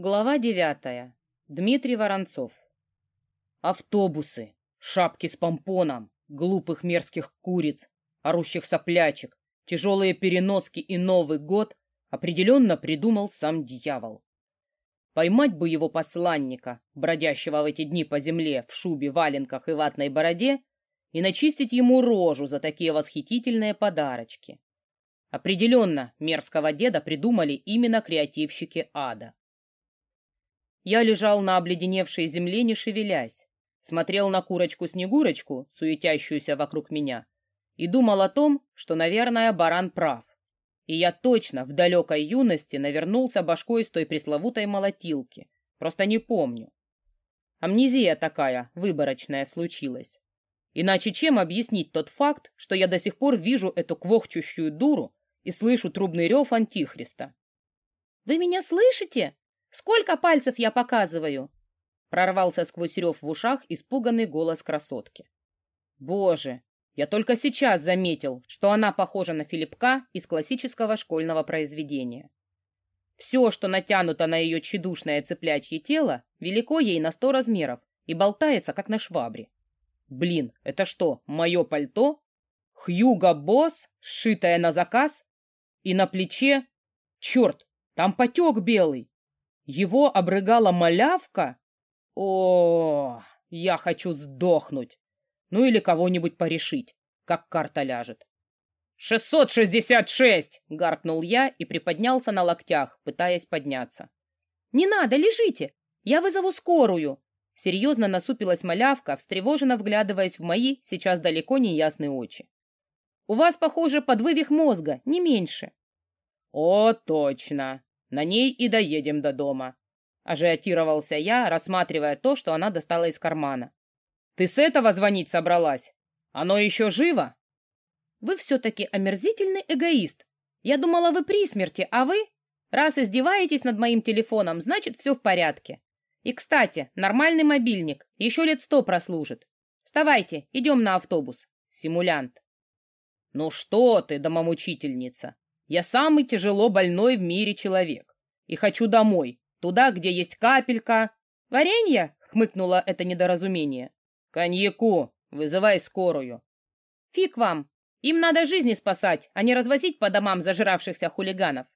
Глава девятая. Дмитрий Воронцов. Автобусы, шапки с помпоном, глупых мерзких куриц, орущих соплячек, тяжелые переноски и Новый год определенно придумал сам дьявол. Поймать бы его посланника, бродящего в эти дни по земле в шубе, валенках и ватной бороде, и начистить ему рожу за такие восхитительные подарочки. Определенно, мерзкого деда придумали именно креативщики ада. Я лежал на обледеневшей земле, не шевелясь, смотрел на курочку-снегурочку, суетящуюся вокруг меня, и думал о том, что, наверное, баран прав. И я точно в далекой юности навернулся башкой с той пресловутой молотилки, просто не помню. Амнезия такая, выборочная, случилась. Иначе чем объяснить тот факт, что я до сих пор вижу эту квохчущую дуру и слышу трубный рев Антихриста? «Вы меня слышите?» Сколько пальцев я показываю?» Прорвался сквозь рев в ушах испуганный голос красотки. «Боже, я только сейчас заметил, что она похожа на Филипка из классического школьного произведения. Все, что натянуто на ее тщедушное цыплячье тело, велико ей на сто размеров и болтается, как на швабре. Блин, это что, мое пальто? Хьюго Босс, сшитое на заказ? И на плече? Черт, там потек белый. Его обрыгала малявка? О, я хочу сдохнуть. Ну или кого-нибудь порешить, как карта ляжет. «Шестьсот шестьдесят шесть!» — гаркнул я и приподнялся на локтях, пытаясь подняться. «Не надо, лежите! Я вызову скорую!» Серьезно насупилась малявка, встревоженно вглядываясь в мои, сейчас далеко не ясные очи. «У вас, похоже, подвывих мозга, не меньше». «О, точно! На ней и доедем до дома. Ажиотировался я, рассматривая то, что она достала из кармана. Ты с этого звонить собралась? Оно еще живо? Вы все-таки омерзительный эгоист. Я думала, вы при смерти, а вы? Раз издеваетесь над моим телефоном, значит, все в порядке. И, кстати, нормальный мобильник еще лет сто прослужит. Вставайте, идем на автобус. Симулянт. Ну что ты, домомучительница? Я самый тяжело больной в мире человек. И хочу домой, туда, где есть капелька. Варенье? Хмыкнуло это недоразумение. Коньяку. Вызывай скорую. Фиг вам. Им надо жизни спасать, а не развозить по домам зажиравшихся хулиганов.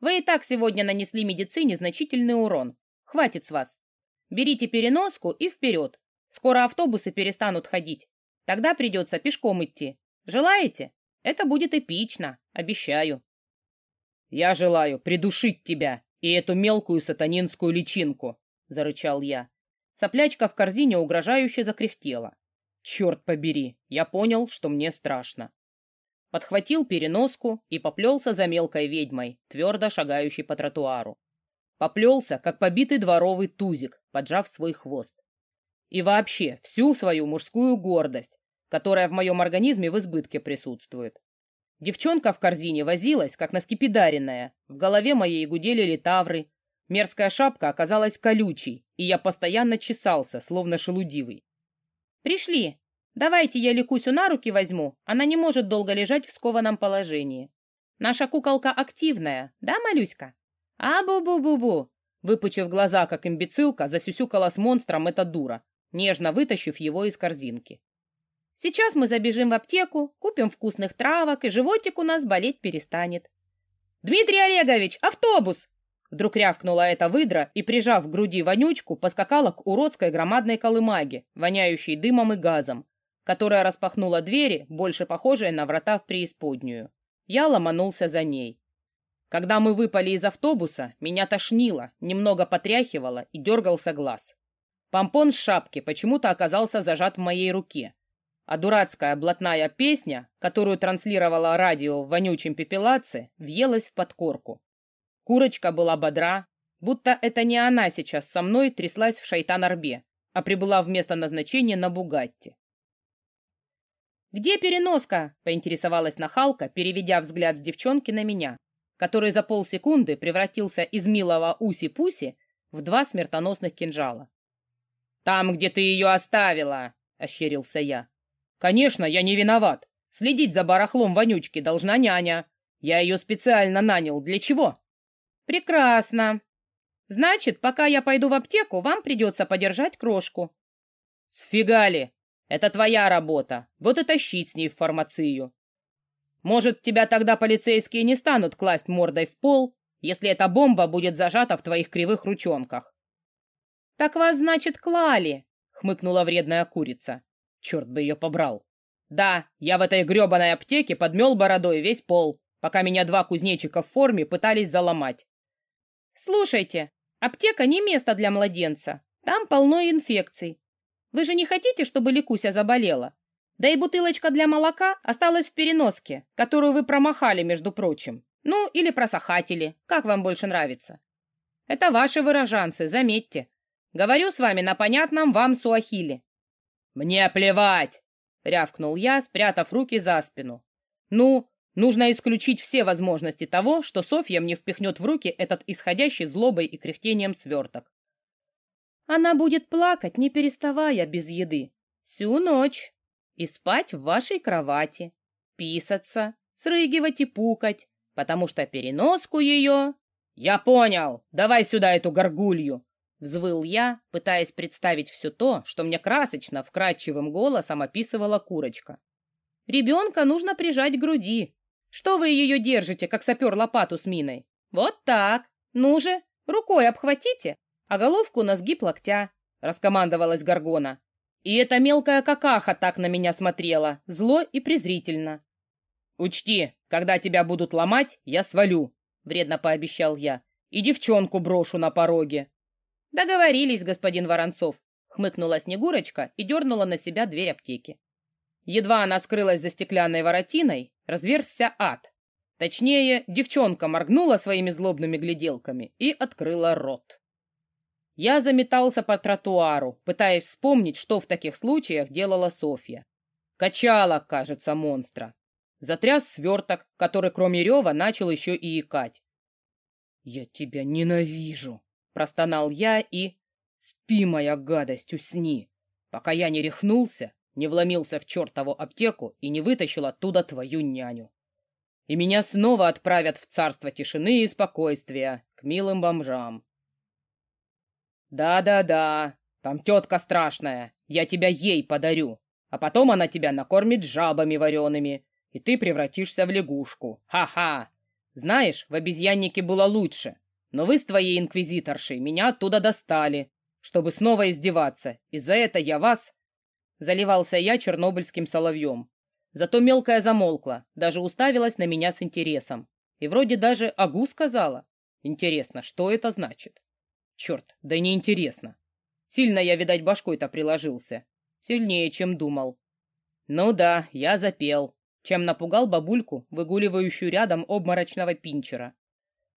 Вы и так сегодня нанесли медицине значительный урон. Хватит с вас. Берите переноску и вперед. Скоро автобусы перестанут ходить. Тогда придется пешком идти. Желаете? Это будет эпично, обещаю. «Я желаю придушить тебя и эту мелкую сатанинскую личинку!» — зарычал я. Соплячка в корзине угрожающе закряхтела. «Черт побери, я понял, что мне страшно». Подхватил переноску и поплелся за мелкой ведьмой, твердо шагающей по тротуару. Поплелся, как побитый дворовый тузик, поджав свой хвост. И вообще всю свою мужскую гордость, которая в моем организме в избытке присутствует. Девчонка в корзине возилась, как наскипидаренная. В голове моей гудели литавры. Мерзкая шапка оказалась колючей, и я постоянно чесался, словно шелудивый. «Пришли. Давайте я Ликусю на руки возьму. Она не может долго лежать в скованном положении. Наша куколка активная, да, малюська?» «А-бу-бу-бу-бу!» Выпучив глаза, как имбецилка, засюсюкала с монстром эта дура, нежно вытащив его из корзинки. Сейчас мы забежим в аптеку, купим вкусных травок, и животик у нас болеть перестанет. «Дмитрий Олегович, автобус!» Вдруг рявкнула эта выдра и, прижав к груди вонючку, поскакала к уродской громадной колымаге, воняющей дымом и газом, которая распахнула двери, больше похожие на врата в преисподнюю. Я ломанулся за ней. Когда мы выпали из автобуса, меня тошнило, немного потряхивало и дергался глаз. Помпон с шапки почему-то оказался зажат в моей руке, а дурацкая блатная песня, которую транслировала радио в вонючем пепелаце, въелась в подкорку. Курочка была бодра, будто это не она сейчас со мной тряслась в шайтан-арбе, а прибыла в место назначения на Бугатти. «Где переноска?» — поинтересовалась нахалка, переведя взгляд с девчонки на меня, который за полсекунды превратился из милого уси-пуси в два смертоносных кинжала. «Там, где ты ее оставила!» — ощерился я. Конечно, я не виноват. Следить за барахлом вонючки должна няня. Я ее специально нанял. Для чего? Прекрасно. Значит, пока я пойду в аптеку, вам придется подержать крошку. Сфигали! Это твоя работа. Вот и тащи с ней в фармацию. Может, тебя тогда полицейские не станут класть мордой в пол, если эта бомба будет зажата в твоих кривых ручонках. Так вас, значит, клали, хмыкнула вредная курица. Черт бы ее побрал. Да, я в этой гребаной аптеке подмел бородой весь пол, пока меня два кузнечика в форме пытались заломать. Слушайте, аптека не место для младенца. Там полно инфекций. Вы же не хотите, чтобы Ликуся заболела? Да и бутылочка для молока осталась в переноске, которую вы промахали, между прочим. Ну, или просохатели, как вам больше нравится. Это ваши выражанцы, заметьте. Говорю с вами на понятном вам суахиле. Мне плевать, рявкнул я, спрятав руки за спину. Ну, нужно исключить все возможности того, что Софья мне впихнет в руки этот исходящий злобой и кряхтением сверток. Она будет плакать, не переставая без еды. Всю ночь. И спать в вашей кровати. Писаться, срыгивать и пукать, потому что переноску ее... Я понял! Давай сюда эту горгулью! Взвыл я, пытаясь представить все то, что мне красочно, вкрадчивым голосом описывала курочка. Ребенка нужно прижать к груди. Что вы ее держите, как сапер лопату с миной? Вот так. Ну же, рукой обхватите, а головку на сгиб локтя, раскомандовалась Горгона. И эта мелкая какаха так на меня смотрела, зло и презрительно. «Учти, когда тебя будут ломать, я свалю», — вредно пообещал я, «и девчонку брошу на пороге». «Договорились, господин Воронцов», — хмыкнула Снегурочка и дернула на себя дверь аптеки. Едва она скрылась за стеклянной воротиной, разверзся ад. Точнее, девчонка моргнула своими злобными гляделками и открыла рот. Я заметался по тротуару, пытаясь вспомнить, что в таких случаях делала Софья. Качала, кажется, монстра. Затряс сверток, который кроме рева начал еще и икать. «Я тебя ненавижу!» — простонал я и... «Спи, моя гадость, усни!» Пока я не рехнулся, не вломился в чертову аптеку и не вытащил оттуда твою няню. И меня снова отправят в царство тишины и спокойствия, к милым бомжам. «Да-да-да, там тетка страшная, я тебя ей подарю, а потом она тебя накормит жабами вареными, и ты превратишься в лягушку. Ха-ха! Знаешь, в обезьяннике было лучше, но вы с твоей инквизиторшей меня оттуда достали, чтобы снова издеваться, и за это я вас...» Заливался я чернобыльским соловьем. Зато мелкая замолкла, даже уставилась на меня с интересом. И вроде даже «агу» сказала. Интересно, что это значит? Черт, да неинтересно. Сильно я, видать, башкой-то приложился. Сильнее, чем думал. Ну да, я запел, чем напугал бабульку, выгуливающую рядом обморочного пинчера.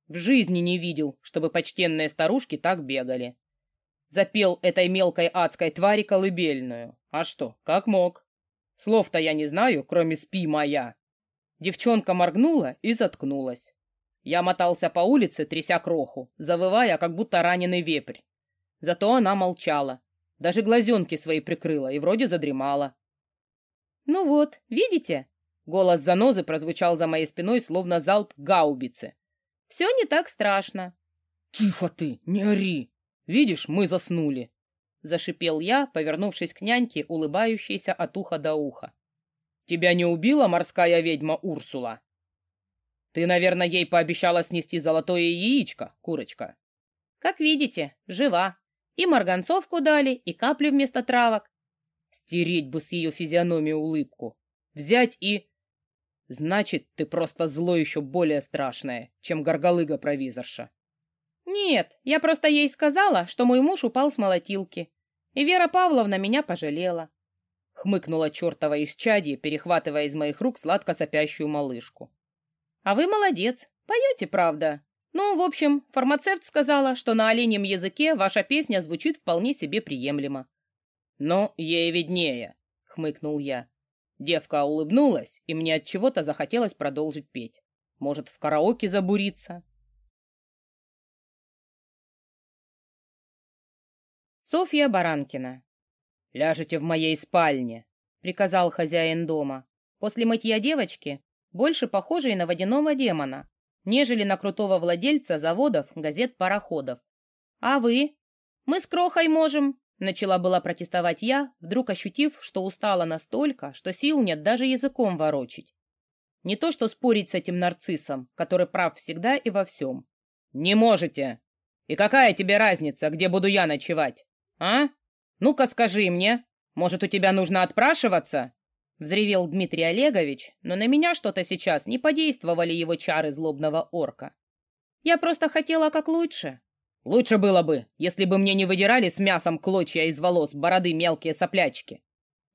В жизни не видел, чтобы почтенные старушки так бегали. Запел этой мелкой адской твари колыбельную. А что, как мог? Слов-то я не знаю, кроме «спи, моя». Девчонка моргнула и заткнулась. Я мотался по улице, тряся кроху, завывая, как будто раненый вепрь. Зато она молчала. Даже глазенки свои прикрыла и вроде задремала. «Ну вот, видите?» Голос занозы прозвучал за моей спиной, словно залп гаубицы. «Все не так страшно». «Тихо ты, не ори! Видишь, мы заснули!» Зашипел я, повернувшись к няньке, улыбающейся от уха до уха. «Тебя не убила морская ведьма Урсула?» Ты, наверное, ей пообещала снести золотое яичко, курочка. Как видите, жива. И марганцовку дали, и капли вместо травок. Стереть бы с ее физиономии улыбку. Взять и... Значит, ты просто зло еще более страшное, чем горголыга-провизорша. Нет, я просто ей сказала, что мой муж упал с молотилки. И Вера Павловна меня пожалела. Хмыкнула чертова исчадье, перехватывая из моих рук сладко сопящую малышку. А вы молодец, поете, правда. Ну, в общем, фармацевт сказала, что на оленем языке ваша песня звучит вполне себе приемлемо. Но ей виднее, хмыкнул я. Девка улыбнулась, и мне от чего-то захотелось продолжить петь. Может, в караоке забуриться? Софья Баранкина. «Ляжете в моей спальне», — приказал хозяин дома. После мытья девочки больше похожий на водяного демона, нежели на крутого владельца заводов, газет, пароходов. А вы? Мы с Крохой можем, начала была протестовать я, вдруг ощутив, что устала настолько, что сил нет даже языком ворочить. Не то что спорить с этим нарциссом, который прав всегда и во всем. «Не можете! И какая тебе разница, где буду я ночевать? А? Ну-ка скажи мне, может, у тебя нужно отпрашиваться?» Взревел Дмитрий Олегович, но на меня что-то сейчас не подействовали его чары злобного орка. «Я просто хотела как лучше». «Лучше было бы, если бы мне не выдирали с мясом клочья из волос бороды мелкие соплячки.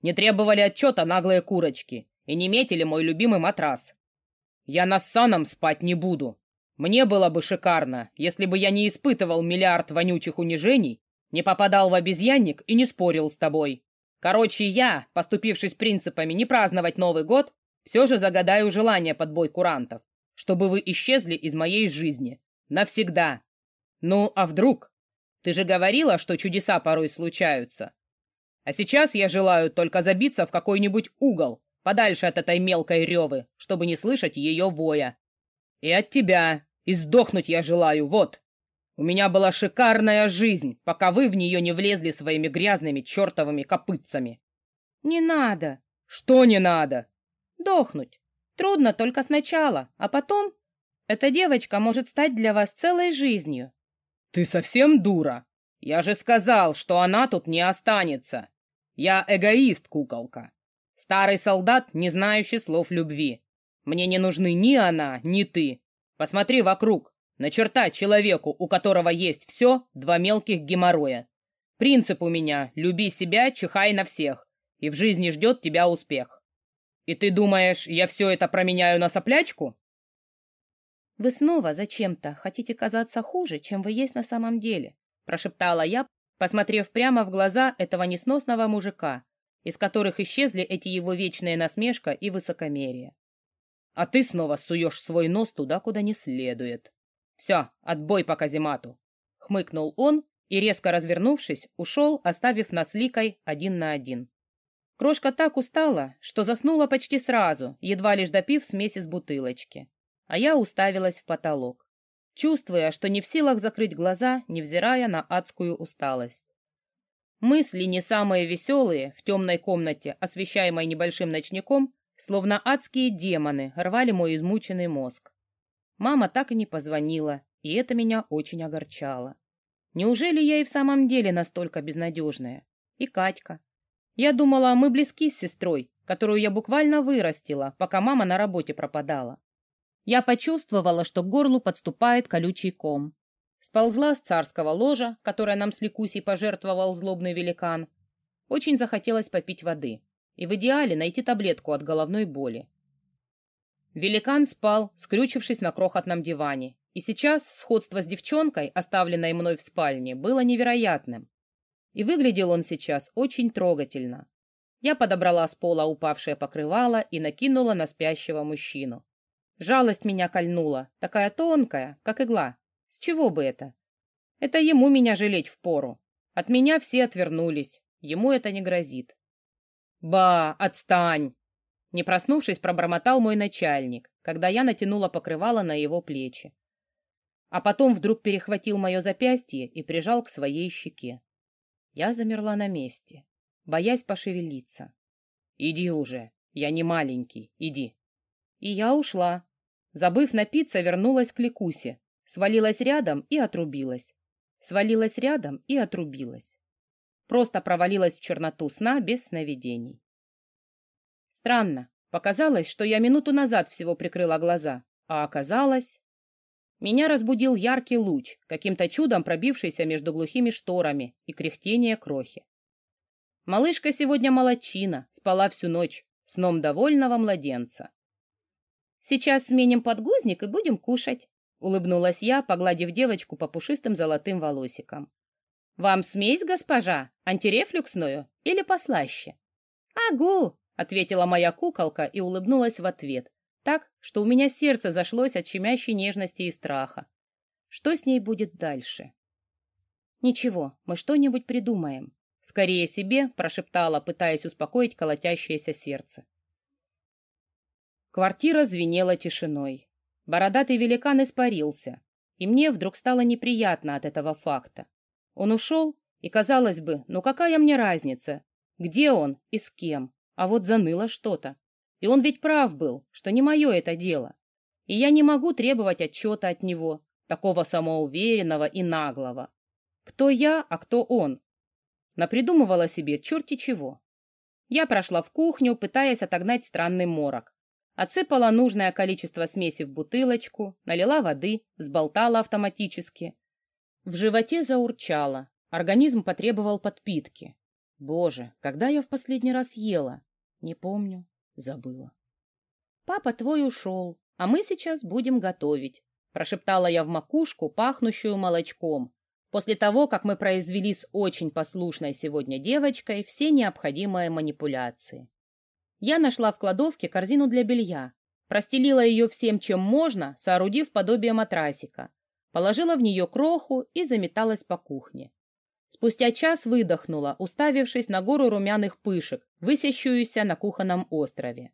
Не требовали отчета наглые курочки и не метили мой любимый матрас. Я на саном спать не буду. Мне было бы шикарно, если бы я не испытывал миллиард вонючих унижений, не попадал в обезьянник и не спорил с тобой. Короче, я, поступившись принципами не праздновать Новый год, все же загадаю желание под бой курантов, чтобы вы исчезли из моей жизни. Навсегда. Ну, а вдруг? Ты же говорила, что чудеса порой случаются. А сейчас я желаю только забиться в какой-нибудь угол, подальше от этой мелкой ревы, чтобы не слышать ее воя. И от тебя. И сдохнуть я желаю, вот. У меня была шикарная жизнь, пока вы в нее не влезли своими грязными чертовыми копытцами. Не надо. Что не надо? Дохнуть. Трудно только сначала, а потом... Эта девочка может стать для вас целой жизнью. Ты совсем дура? Я же сказал, что она тут не останется. Я эгоист, куколка. Старый солдат, не знающий слов любви. Мне не нужны ни она, ни ты. Посмотри вокруг. Начертать человеку, у которого есть все, два мелких геморроя. Принцип у меня — люби себя, чихай на всех. И в жизни ждет тебя успех. И ты думаешь, я все это променяю на соплячку? Вы снова зачем-то хотите казаться хуже, чем вы есть на самом деле, прошептала я, посмотрев прямо в глаза этого несносного мужика, из которых исчезли эти его вечные насмешка и высокомерие. А ты снова суешь свой нос туда, куда не следует. Все, отбой по каземату. Хмыкнул он и, резко развернувшись, ушел, оставив нас ликой один на один. Крошка так устала, что заснула почти сразу, едва лишь допив смесь из бутылочки. А я уставилась в потолок, чувствуя, что не в силах закрыть глаза, невзирая на адскую усталость. Мысли не самые веселые в темной комнате, освещаемой небольшим ночником, Словно адские демоны рвали мой измученный мозг. Мама так и не позвонила, и это меня очень огорчало. Неужели я и в самом деле настолько безнадежная? И Катька. Я думала, мы близки с сестрой, которую я буквально вырастила, пока мама на работе пропадала. Я почувствовала, что к горлу подступает колючий ком. Сползла с царского ложа, которое нам с Ликусей пожертвовал злобный великан. Очень захотелось попить воды и в идеале найти таблетку от головной боли. Великан спал, скрючившись на крохотном диване, и сейчас сходство с девчонкой, оставленной мной в спальне, было невероятным. И выглядел он сейчас очень трогательно. Я подобрала с пола упавшее покрывало и накинула на спящего мужчину. Жалость меня кольнула, такая тонкая, как игла. С чего бы это? Это ему меня жалеть впору. От меня все отвернулись, ему это не грозит. «Ба, отстань!» Не проснувшись, пробормотал мой начальник, когда я натянула покрывало на его плечи. А потом вдруг перехватил мое запястье и прижал к своей щеке. Я замерла на месте, боясь пошевелиться. «Иди уже, я не маленький, иди». И я ушла. Забыв напиться, вернулась к Ликусе, свалилась рядом и отрубилась. Свалилась рядом и отрубилась. Просто провалилась в черноту сна без сновидений. Странно. Показалось, что я минуту назад всего прикрыла глаза, а оказалось... Меня разбудил яркий луч, каким-то чудом пробившийся между глухими шторами и кряхтение крохи. Малышка сегодня молодчина, спала всю ночь, сном довольного младенца. «Сейчас сменим подгузник и будем кушать», — улыбнулась я, погладив девочку по пушистым золотым волосикам. «Вам смесь, госпожа, антирефлюксную или послаще?» «Агу!» — ответила моя куколка и улыбнулась в ответ, так, что у меня сердце зашлось от щемящей нежности и страха. Что с ней будет дальше? «Ничего, мы что-нибудь придумаем», — скорее себе прошептала, пытаясь успокоить колотящееся сердце. Квартира звенела тишиной. Бородатый великан испарился, и мне вдруг стало неприятно от этого факта. Он ушел, и, казалось бы, ну какая мне разница, где он и с кем, а вот заныло что-то. И он ведь прав был, что не мое это дело. И я не могу требовать отчета от него, такого самоуверенного и наглого. Кто я, а кто он? Напридумывала себе черти чего. Я прошла в кухню, пытаясь отогнать странный морок. Отсыпала нужное количество смеси в бутылочку, налила воды, взболтала автоматически. В животе заурчало, организм потребовал подпитки. Боже, когда я в последний раз ела? Не помню, забыла. Папа твой ушел, а мы сейчас будем готовить, прошептала я в макушку, пахнущую молочком, после того, как мы произвели с очень послушной сегодня девочкой все необходимые манипуляции. Я нашла в кладовке корзину для белья, простелила ее всем, чем можно, соорудив подобие матрасика, положила в нее кроху и заметалась по кухне. Спустя час выдохнула, уставившись на гору румяных пышек, высящуюся на кухонном острове.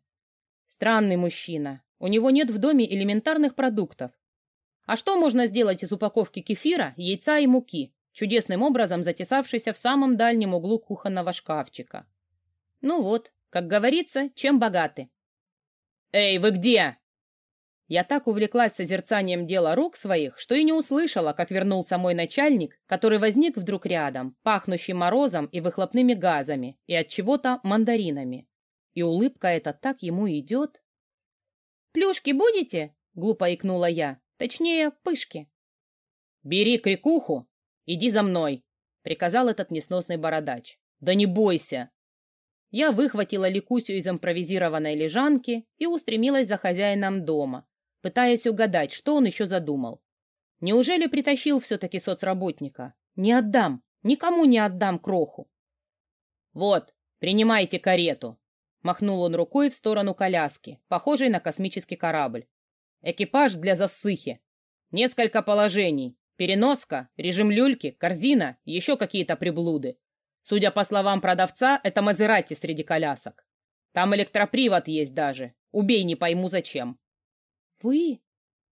Странный мужчина. У него нет в доме элементарных продуктов, а что можно сделать из упаковки кефира, яйца и муки, чудесным образом затесавшейся в самом дальнем углу кухонного шкафчика? Ну вот, как говорится, чем богаты. «Эй, вы где?» Я так увлеклась созерцанием дела рук своих, что и не услышала, как вернулся мой начальник, который возник вдруг рядом, пахнущий морозом и выхлопными газами, и от чего-то мандаринами. И улыбка эта так ему идет. «Плюшки будете?» — глупо икнула я. Точнее, пышки. «Бери крикуху, иди за мной», — приказал этот несносный бородач. «Да не бойся!» Я выхватила Ликусю из импровизированной лежанки и устремилась за хозяином дома, пытаясь угадать, что он еще задумал. Неужели притащил все-таки соцработника? Не отдам, никому не отдам кроху. «Вот, принимайте карету», — махнул он рукой в сторону коляски, похожей на космический корабль. Экипаж для засыхи. Несколько положений. Переноска, режим люльки, корзина, еще какие-то приблуды. Судя по словам продавца, это Мазерати среди колясок. Там электропривод есть даже. Убей, не пойму зачем. Вы?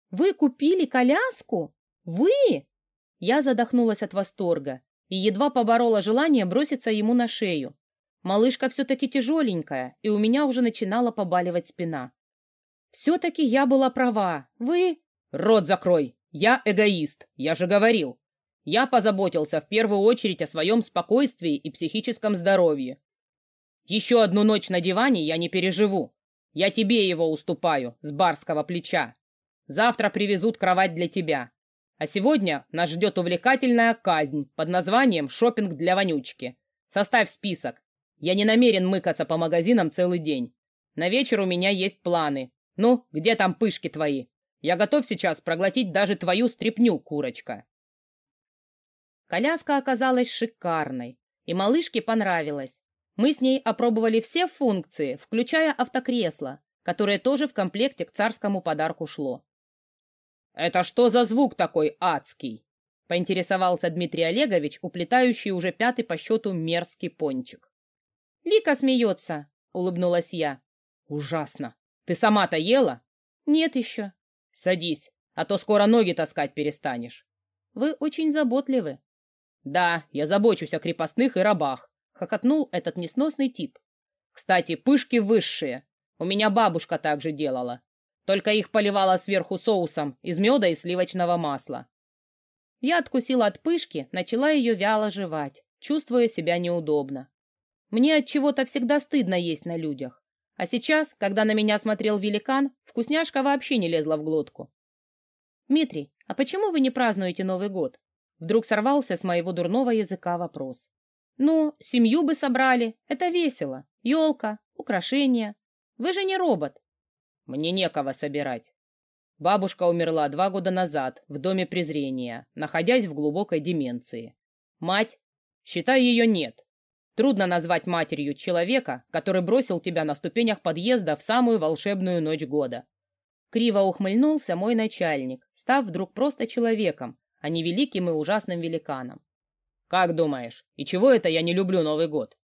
Вы купили коляску? Вы? Я задохнулась от восторга и едва поборола желание броситься ему на шею. Малышка все-таки тяжеленькая, и у меня уже начинала побаливать спина. Все-таки я была права. Вы... Рот закрой! Я эгоист, я же говорил. Я позаботился в первую очередь о своем спокойствии и психическом здоровье. Еще одну ночь на диване я не переживу. Я тебе его уступаю, с барского плеча. Завтра привезут кровать для тебя. А сегодня нас ждет увлекательная казнь под названием «Шопинг для вонючки». Составь список. Я не намерен мыкаться по магазинам целый день. На вечер у меня есть планы, ну, где там пышки твои? Я готов сейчас проглотить даже твою стряпню, курочка. Коляска оказалась шикарной, и малышке понравилось. Мы с ней опробовали все функции, включая автокресло, которое тоже в комплекте к царскому подарку шло. «Это что за звук такой адский?» — поинтересовался Дмитрий Олегович, уплетающий уже пятый по счету мерзкий пончик. «Лика смеется», — улыбнулась я. «Ужасно! Ты сама-то ела? Нет еще. Садись, а то скоро ноги таскать перестанешь. Вы очень заботливы. Да, я забочусь о крепостных и рабах, хохотнул этот несносный тип. Кстати, пышки высшие. У меня бабушка так же делала. Только их поливала сверху соусом из меда и сливочного масла. Я откусила от пышки, начала ее вяло жевать, чувствуя себя неудобно. Мне от чего-то всегда стыдно есть на людях. А сейчас, когда на меня смотрел великан, вкусняшка вообще не лезла в глотку. «Дмитрий, а почему вы не празднуете Новый год?» Вдруг сорвался с моего дурного языка вопрос. «Ну, семью бы собрали, это весело. Елка, украшения. Вы же не робот». «Мне некого собирать. Бабушка умерла два года назад в доме презрения, находясь в глубокой деменции. Мать, считай, ее нет. Трудно назвать матерью человека, который бросил тебя на ступенях подъезда в самую волшебную ночь года. Криво ухмыльнулся мой начальник, став вдруг просто человеком, а не великим и ужасным великаном. «Как думаешь, и чего это я не люблю Новый год?»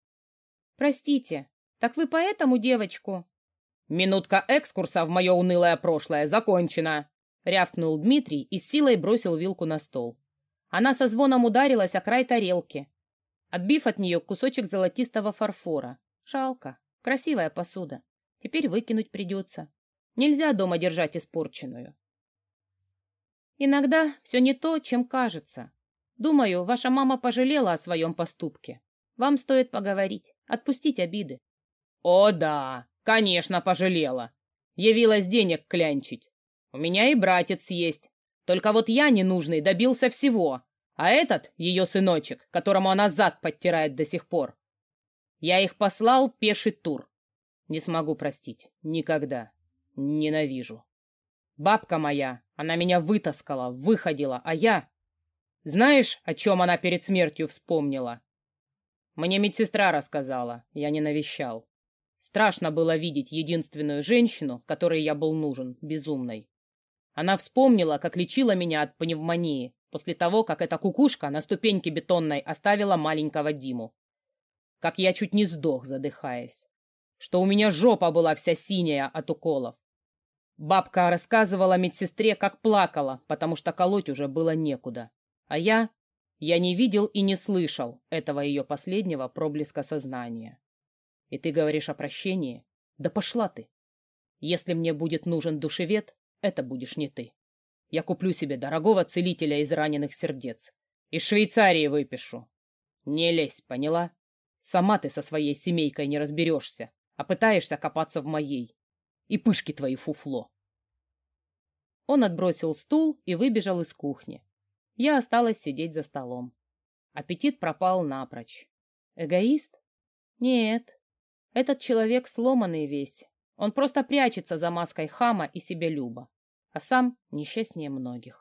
«Простите, так вы поэтому девочку?» «Минутка экскурса в мое унылое прошлое закончена. — рявкнул Дмитрий и с силой бросил вилку на стол. Она со звоном ударилась о край тарелки, отбив от нее кусочек золотистого фарфора. Жалко. Красивая посуда. Теперь выкинуть придется. Нельзя дома держать испорченную. Иногда все не то, чем кажется. Думаю, ваша мама пожалела о своем поступке. Вам стоит поговорить, отпустить обиды. О, да, конечно, пожалела. Явилась денег клянчить. У меня и братец есть. Только вот я ненужный добился всего. А этот, ее сыночек, которому она зад подтирает до сих пор. Я их послал пеший тур. Не смогу простить. Никогда. Ненавижу. Бабка моя, она меня вытаскала, выходила, а я... Знаешь, о чем она перед смертью вспомнила? Мне медсестра рассказала, я не навещал. Страшно было видеть единственную женщину, которой я был нужен, безумной. Она вспомнила, как лечила меня от пневмонии после того, как эта кукушка на ступеньке бетонной оставила маленького Диму. Как я чуть не сдох, задыхаясь. Что у меня жопа была вся синяя от уколов. Бабка рассказывала медсестре, как плакала, потому что колоть уже было некуда. А я... Я не видел и не слышал этого ее последнего проблеска сознания. И ты говоришь о прощении? Да пошла ты. Если мне будет нужен душевед, это будешь не ты. Я куплю себе дорогого целителя из раненых сердец. Из Швейцарии выпишу. Не лезь, поняла? Сама ты со своей семейкой не разберешься, а пытаешься копаться в моей. И пышки твои фуфло. Он отбросил стул и выбежал из кухни. Я осталась сидеть за столом. Аппетит пропал напрочь. Эгоист? Нет. Этот человек сломанный весь. Он просто прячется за маской хама и себелюба, а сам несчастнее многих.